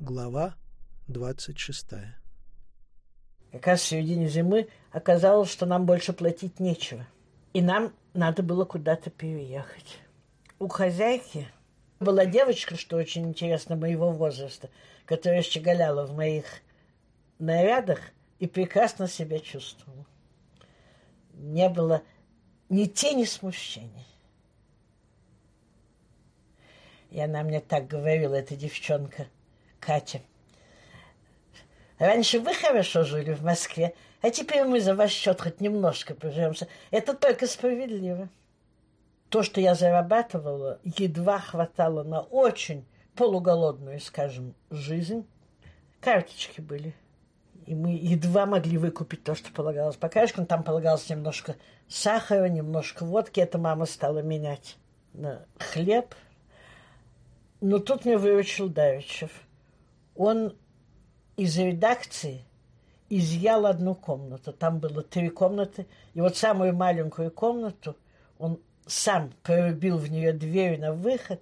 Глава 26 Как раз в середине зимы оказалось, что нам больше платить нечего. И нам надо было куда-то переехать. У хозяйки была девочка, что очень интересно, моего возраста, которая щеголяла в моих нарядах и прекрасно себя чувствовала. Не было ни тени смущения. И она мне так говорила, эта девчонка – Катя. Раньше вы хорошо жили в Москве, а теперь мы за ваш счет хоть немножко поживемся. Это только справедливо. То, что я зарабатывала, едва хватало на очень полуголодную, скажем, жизнь. Карточки были. И мы едва могли выкупить то, что полагалось по карточкам. Там полагалось немножко сахара, немножко водки. Это мама стала менять на хлеб. Но тут мне выручил Давичев – он из редакции изъял одну комнату. Там было три комнаты. И вот самую маленькую комнату он сам прорубил в нее дверь на выход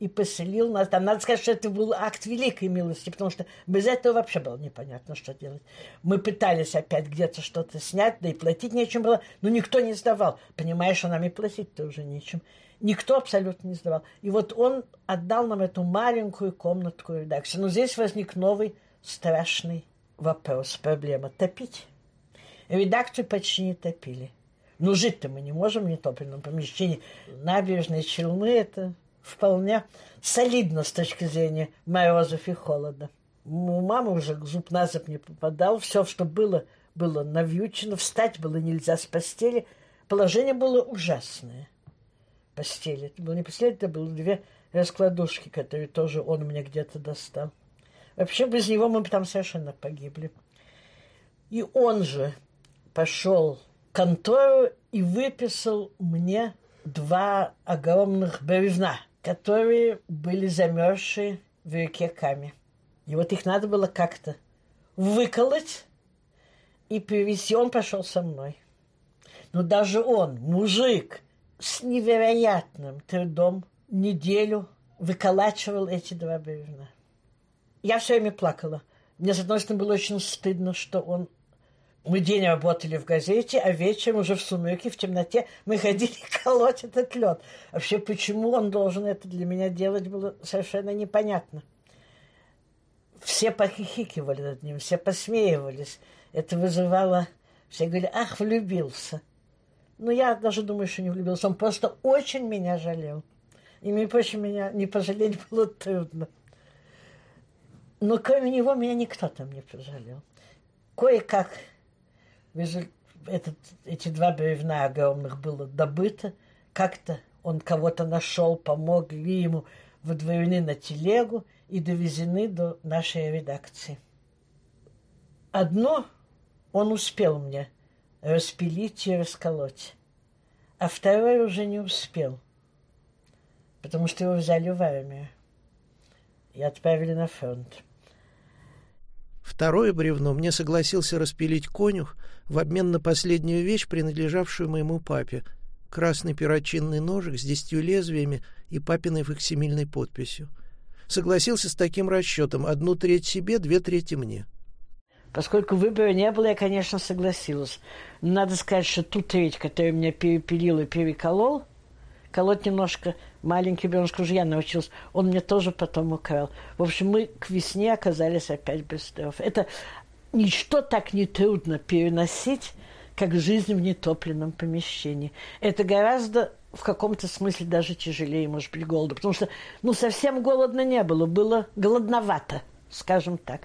и поселил нас там. Надо сказать, что это был акт великой милости, потому что без этого вообще было непонятно, что делать. Мы пытались опять где-то что-то снять, да и платить нечем было, но никто не сдавал. Понимаешь, что нам и платить-то уже нечем. Никто абсолютно не сдавал. И вот он отдал нам эту маленькую комнатку редакции. Но здесь возник новый страшный вопрос, проблема. Топить? Редакцию почти не топили. Ну, жить-то мы не можем в нетопленном помещении. Набережные Челны – это вполне солидно с точки зрения морозов и холода. У мамы уже зуб на зуб не попадал. Все, что было, было навьючено. Встать было нельзя с постели. Положение было ужасное – постели. Это было не постель, это было две раскладушки, которые тоже он мне где-то достал. Вообще без него мы бы там совершенно погибли. И он же пошел в контору и выписал мне два огромных бревна, которые были замерзшие в реке Каме. И вот их надо было как-то выколоть и привезти. Он пошел со мной. Но даже он, мужик, с невероятным трудом неделю выколачивал эти два бревна. Я все время плакала. Мне, с одной стороны, было очень стыдно, что он... Мы день работали в газете, а вечером уже в сумерке, в темноте мы ходили колоть этот лед. Вообще, почему он должен это для меня делать, было совершенно непонятно. Все похихикивали над ним, все посмеивались. Это вызывало... Все говорили, ах, влюбился. Ну, я даже думаю, что не влюбился. Он просто очень меня жалел. И, мне прочим, меня не пожалеть было трудно. Но кроме него меня никто там не пожалел. Кое-как этот, эти два бревна огромных было добыто. Как-то он кого-то нашел, помогли ему выдворены на телегу и довезены до нашей редакции. Одно он успел мне – распилить и расколоть. А второй уже не успел, потому что его взяли в армию и отправили на фронт. Второе бревно мне согласился распилить конюх в обмен на последнюю вещь, принадлежавшую моему папе — красный перочинный ножик с десятью лезвиями и папиной факсимильной подписью. Согласился с таким расчетом — одну треть себе, две трети мне — Поскольку выбора не было, я, конечно, согласилась. Надо сказать, что ту треть, которую меня перепилил и переколол, колоть немножко маленький бернушка уже я научился, он мне тоже потом украл. В общем, мы к весне оказались опять без дров. Это ничто так не трудно переносить, как жизнь в нетопленном помещении. Это гораздо в каком-то смысле даже тяжелее, может быть, голода. Потому что, ну, совсем голодно не было, было голодновато, скажем так.